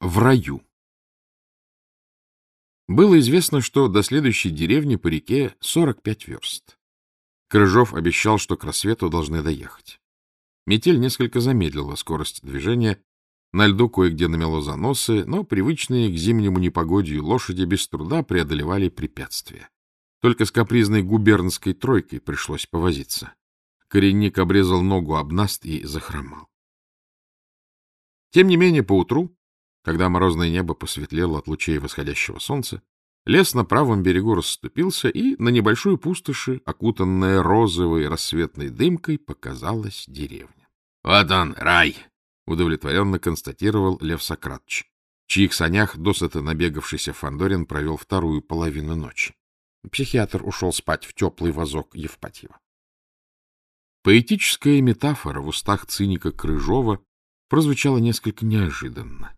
В раю. Было известно, что до следующей деревни по реке 45 верст. Крыжов обещал, что к рассвету должны доехать. Метель несколько замедлила скорость движения, на льду кое-где намело заносы, но привычные к зимнему непогодью лошади без труда преодолевали препятствия. Только с капризной губернской тройкой пришлось повозиться. Коренник обрезал ногу об наст и захромал. Тем не менее, поутру когда морозное небо посветлело от лучей восходящего солнца, лес на правом берегу расступился, и на небольшой пустоши, окутанная розовой рассветной дымкой, показалась деревня. — Вот он, рай! — удовлетворенно констатировал Лев Сократович, в чьих санях досыта набегавшийся Фандорин провел вторую половину ночи. Психиатр ушел спать в теплый вазок Евпатьева. Поэтическая метафора в устах циника Крыжова прозвучала несколько неожиданно.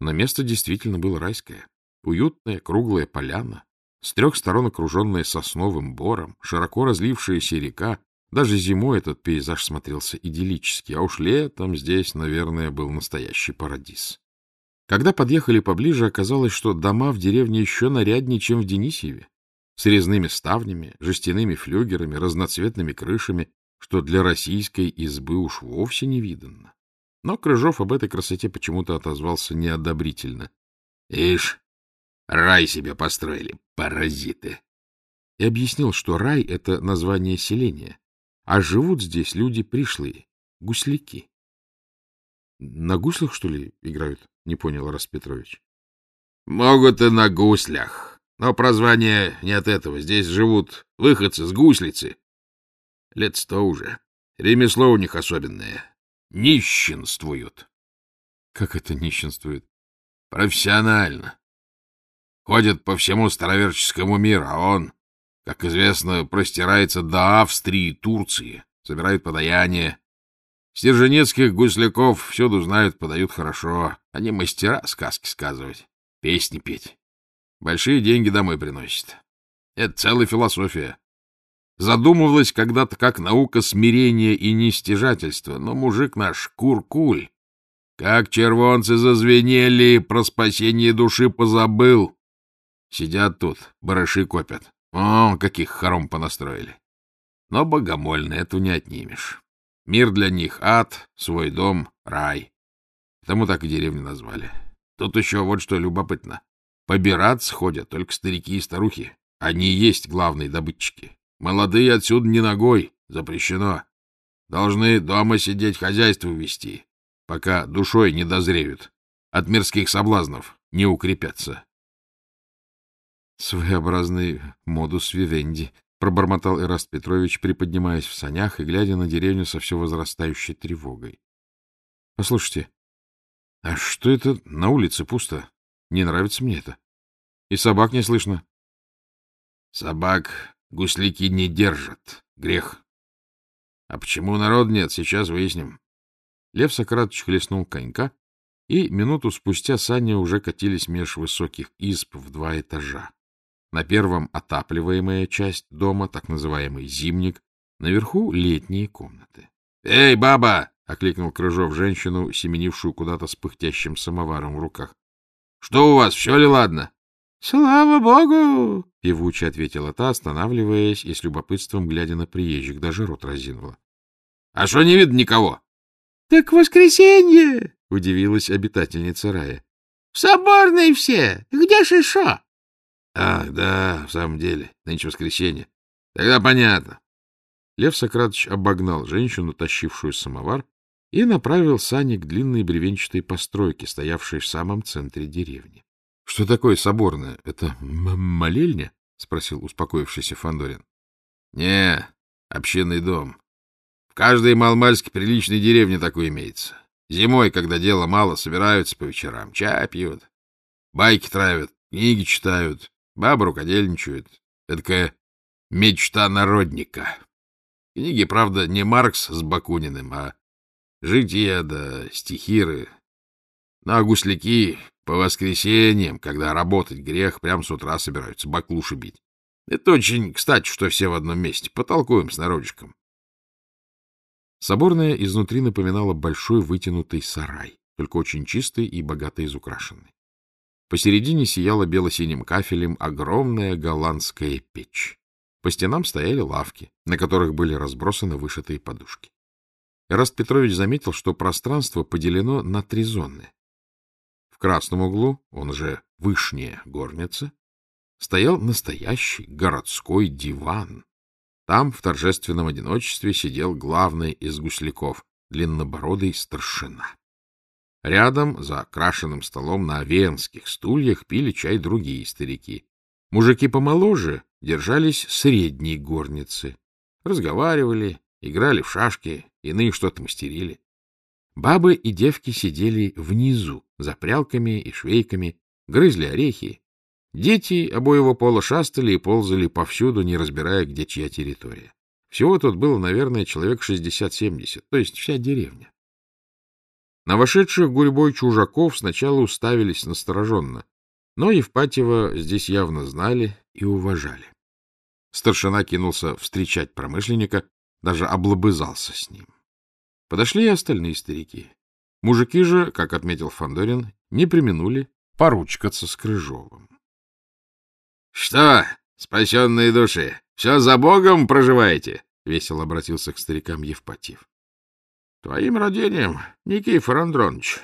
Но место действительно было райское. Уютная круглая поляна, с трех сторон окруженная сосновым бором, широко разлившаяся река. Даже зимой этот пейзаж смотрелся идиллически, а уж летом здесь, наверное, был настоящий парадиз. Когда подъехали поближе, оказалось, что дома в деревне еще наряднее, чем в Денисьеве, с резными ставнями, жестяными флюгерами, разноцветными крышами, что для российской избы уж вовсе не видно. Но Крыжов об этой красоте почему-то отозвался неодобрительно. — Ишь, рай себе построили, паразиты! И объяснил, что рай — это название селения, а живут здесь люди пришлые, гусляки. — На гуслях, что ли, играют? — не понял Распетрович. — Могут и на гуслях, но прозвание не от этого. Здесь живут выходцы с гуслицы. Лет сто уже. Ремесло у них особенное нищенствуют. — Как это нищенствует? — Профессионально. Ходят по всему староверческому миру, а он, как известно, простирается до Австрии и Турции, собирает подаяние. Стерженецких гусляков всюду знают, подают хорошо. Они мастера сказки сказывать, песни петь. Большие деньги домой приносят. Это целая философия задумывалась когда-то как наука смирения и нестяжательства, но мужик наш куркуль. Как червонцы зазвенели, про спасение души позабыл. Сидят тут, барыши копят. О, каких хором понастроили. Но богомольно этого не отнимешь. Мир для них — ад, свой дом — рай. Тому так и деревню назвали. Тут еще вот что любопытно. Побираться ходят только старики и старухи. Они и есть главные добытчики. Молодые отсюда не ногой, запрещено. Должны дома сидеть, хозяйство вести, пока душой не дозреют, от мирских соблазнов не укрепятся. — Своеобразный модус вивенди, — пробормотал Ираст Петрович, приподнимаясь в санях и глядя на деревню со все возрастающей тревогой. — Послушайте, а что это на улице пусто? Не нравится мне это. И собак не слышно. — Собак Гусляки не держат. Грех. А почему народ нет, сейчас выясним. Лев Сократович хлестнул конька, и минуту спустя сани уже катились меж высоких изб в два этажа. На первом отапливаемая часть дома, так называемый зимник, наверху летние комнаты. — Эй, баба! — окликнул Крыжов женщину, семенившую куда-то с пыхтящим самоваром в руках. — Что у вас, все ли ладно? — Слава богу! — певуче ответила та, останавливаясь и с любопытством глядя на приезжих, даже рот разинула. — А что не видно никого? — Так воскресенье! — удивилась обитательница рая. — В соборной все! Где еще? — Ах, да, в самом деле, нынче воскресенье. Тогда понятно. Лев Сократович обогнал женщину, тащившую самовар, и направил сани к длинной бревенчатой постройке, стоявшей в самом центре деревни. — Что такое соборное? Это молельня? — спросил успокоившийся Фандорин. Не, общинный дом. В каждой малмальской приличной деревне такой имеется. Зимой, когда дела мало, собираются по вечерам, чай пьют, байки травят, книги читают, бабы рукодельничают. Эдакая мечта народника. Книги, правда, не Маркс с Бакуниным, а жития да стихиры. На гусляки по воскресеньям, когда работать грех, прямо с утра собираются баклуши бить. Это очень кстати, что все в одном месте. Потолкуем с народишком. Соборная изнутри напоминала большой вытянутый сарай. только очень чистый и богато изукрашенный. Посередине сияла бело-синим кафелем огромная голландская печь. По стенам стояли лавки, на которых были разбросаны вышитые подушки. Эраст Петрович заметил, что пространство поделено на три зоны. В красном углу, он же вышняя горница, стоял настоящий городской диван. Там в торжественном одиночестве сидел главный из гусляков, длиннобородый старшина. Рядом, за крашенным столом на венских стульях, пили чай другие старики. Мужики помоложе держались средней горницы. Разговаривали, играли в шашки, иные что-то мастерили. Бабы и девки сидели внизу, за прялками и швейками, грызли орехи. Дети обоего пола шастали и ползали повсюду, не разбирая, где чья территория. Всего тут было, наверное, человек 60-70, то есть вся деревня. На вошедших гурьбой чужаков сначала уставились настороженно, но Евпатьева здесь явно знали и уважали. Старшина кинулся встречать промышленника, даже облобызался с ним. Подошли и остальные старики. Мужики же, как отметил Фандорин, не применули поручкаться с Крыжовым. — Что, спасенные души, все за Богом проживаете? — весело обратился к старикам Евпатьев. — Твоим родением, Никифор Андронович.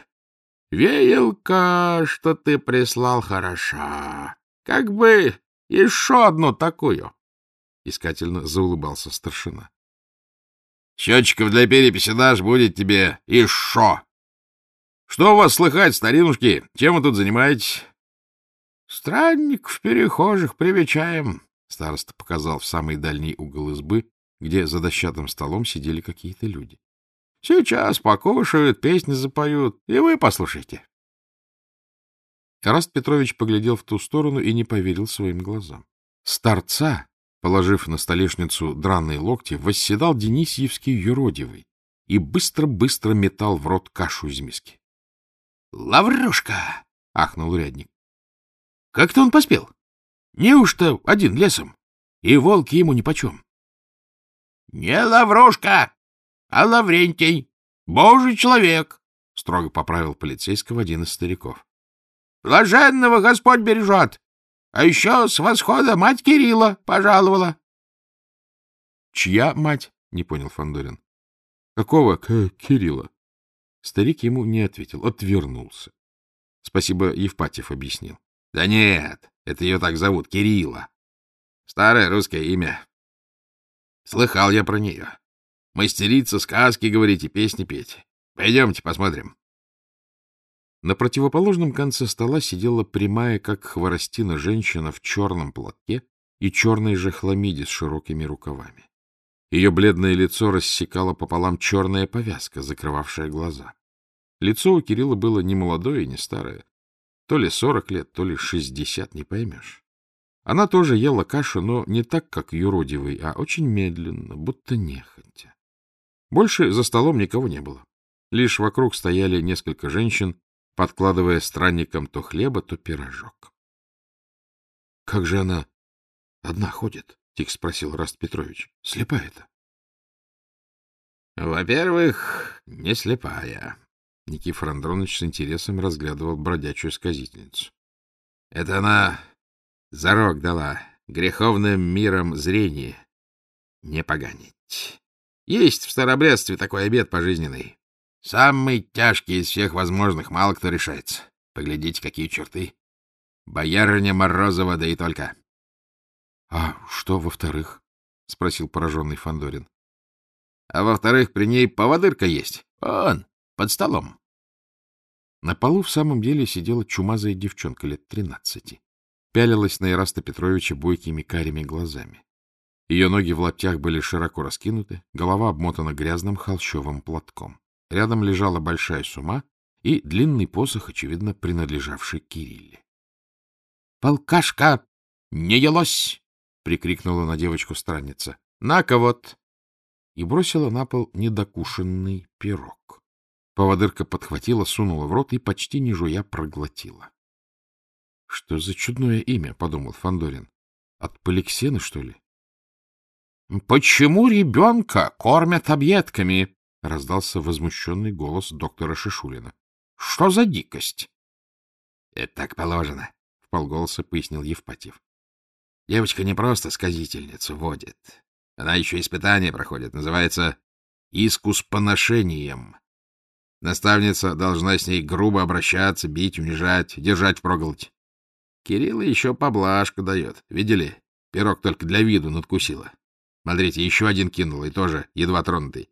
Веялка, что ты прислал, хороша. Как бы еще одну такую. Искательно заулыбался старшина. Счетчиков для переписи дашь, будет тебе и шо. Что у вас слыхать, старинушки? Чем вы тут занимаетесь? Странников перехожих привечаем, староста показал в самый дальний угол избы, где за дощатым столом сидели какие-то люди. Сейчас покушают, песни запоют, и вы послушайте. Раст Петрович поглядел в ту сторону и не поверил своим глазам. Старца Положив на столешницу драные локти, восседал Денисьевский юродивый и быстро-быстро метал в рот кашу из миски. — Лаврушка! — ахнул урядник. — Как-то он поспел. Неужто один лесом? И волки ему нипочем. — Не Лаврушка, а Лаврентий, божий человек, — строго поправил полицейского один из стариков. — Блаженного Господь бережет, а еще с восхода мать Кирилла пожаловала. — Чья мать? — не понял Фандорин. Какого К Кирилла? Старик ему не ответил, отвернулся. Спасибо, Евпатьев объяснил. — Да нет, это ее так зовут, Кирилла. Старое русское имя. Слыхал я про нее. Мастерица сказки говорить и песни петь. Пойдемте посмотрим. На противоположном конце стола сидела прямая, как хворостина, женщина в черном платке и черной же хламиде с широкими рукавами. Ее бледное лицо рассекала пополам черная повязка, закрывавшая глаза. Лицо у Кирилла было не молодое не старое. То ли сорок лет, то ли шестьдесят, не поймешь. Она тоже ела кашу, но не так, как юродивый, а очень медленно, будто нехотя. Больше за столом никого не было. Лишь вокруг стояли несколько женщин подкладывая странникам то хлеба, то пирожок. — Как же она одна ходит? — тихо спросил Раст Петрович. — Слепая-то? — Во-первых, не слепая. Никифор Андронович с интересом разглядывал бродячую сказительницу. — Это она зарок дала греховным миром зрение не поганить. Есть в старобрядстве такой обед пожизненный. Самый тяжкий из всех возможных, мало кто решается. Поглядите, какие черты. Боярыня Морозова, да и только. — А что во-вторых? — спросил пораженный Фандорин. А во-вторых, при ней поводырка есть. Он, под столом. На полу в самом деле сидела чумазая девчонка лет тринадцати. Пялилась на Ираста Петровича бойкими карими глазами. Ее ноги в лаптях были широко раскинуты, голова обмотана грязным холщовым платком. Рядом лежала большая сума и длинный посох, очевидно, принадлежавший Кирилле. — Полкашка! Не елось! — прикрикнула на девочку странница. — На-ка вот! И бросила на пол недокушенный пирог. Поводырка подхватила, сунула в рот и, почти не жуя, проглотила. — Что за чудное имя? — подумал Фандорин. От Поликсены, что ли? — Почему ребенка кормят объедками? — раздался возмущенный голос доктора Шишулина. — Что за дикость? — Это так положено, — в полголоса пояснил Евпатьев. — Девочка не просто сказительницу водит. Она еще испытание проходит. Называется «искус поношением». Наставница должна с ней грубо обращаться, бить, унижать, держать впроголодь. Кирилла еще поблажку дает. Видели? Пирог только для виду надкусила. Смотрите, еще один кинула, и тоже едва тронутый. —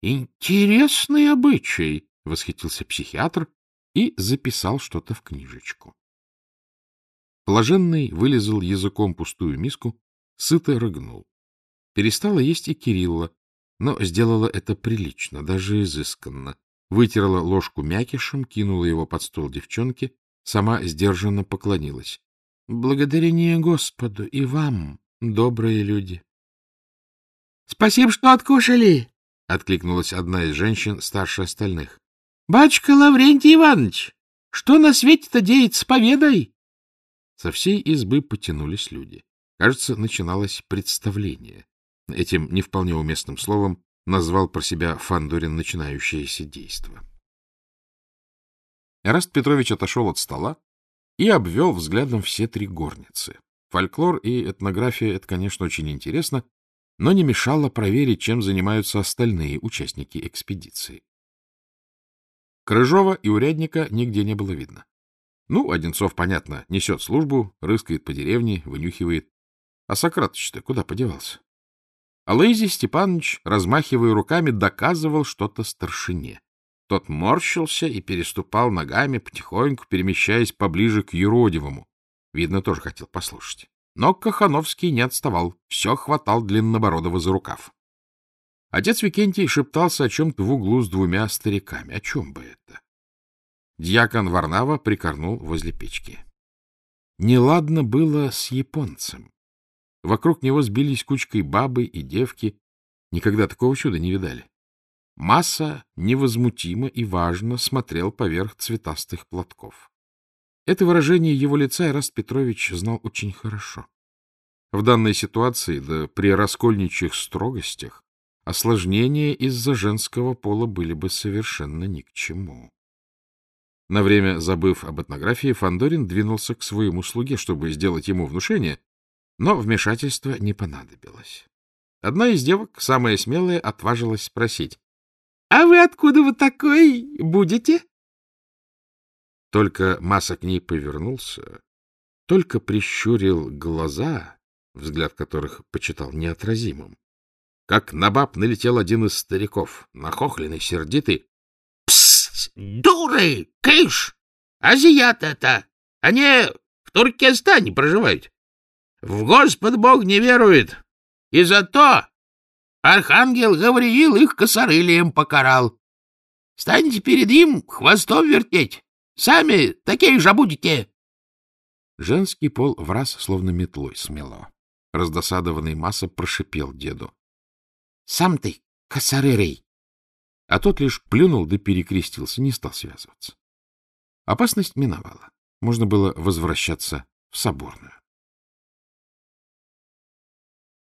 Интересный обычай, — восхитился психиатр и записал что-то в книжечку. Блаженный вылезал языком пустую миску, сыто рыгнул. Перестала есть и Кирилла, но сделала это прилично, даже изысканно. Вытерла ложку мякишем, кинула его под стол девчонке, сама сдержанно поклонилась. — Благодарение Господу и вам, добрые люди. — Спасибо, что откушали! — откликнулась одна из женщин, старше остальных. — Батюшка Лаврентий Иванович, что на свете-то деется, поведай! Со всей избы потянулись люди. Кажется, начиналось представление. Этим не вполне уместным словом назвал про себя Фандорин начинающееся действо. Эраст Петрович отошел от стола и обвел взглядом все три горницы. Фольклор и этнография — это, конечно, очень интересно, но не мешало проверить, чем занимаются остальные участники экспедиции. Крыжова и урядника нигде не было видно. Ну, Одинцов, понятно, несет службу, рыскает по деревне, вынюхивает. А Сократыч-то куда подевался? Алызий Степанович, размахивая руками, доказывал что-то старшине. Тот морщился и переступал ногами, потихоньку перемещаясь поближе к юродивому. Видно, тоже хотел послушать. Но Кахановский не отставал, все хватал Длиннобородова за рукав. Отец Викентий шептался о чем-то в углу с двумя стариками. О чем бы это? Дьякон Варнава прикорнул возле печки. Неладно было с японцем. Вокруг него сбились кучкой бабы и девки. Никогда такого чуда не видали. Масса невозмутимо и важно смотрел поверх цветастых платков. Это выражение его лица Ираст Петрович знал очень хорошо. В данной ситуации, да при раскольничьих строгостях, осложнения из-за женского пола были бы совершенно ни к чему. На время забыв об этнографии, Фандорин двинулся к своему слуге, чтобы сделать ему внушение, но вмешательство не понадобилось. Одна из девок, самая смелая, отважилась спросить. — А вы откуда вы такой будете? Только Масса к ней повернулся, только прищурил глаза, взгляд которых почитал неотразимым. Как на баб налетел один из стариков, нахохленный, сердитый. — Псst! Дуры! Кыш! Азиат это! Они в Туркестане проживают. В Господь Бог не верует, и зато архангел Гавриил их косорылием покарал. Станьте перед им хвостом вертеть, сами такие же будете. Женский пол в раз словно метлой смело. Раздосадованный масса прошипел деду. — Сам ты, косорырый! А тот лишь плюнул да перекрестился, не стал связываться. Опасность миновала. Можно было возвращаться в соборную.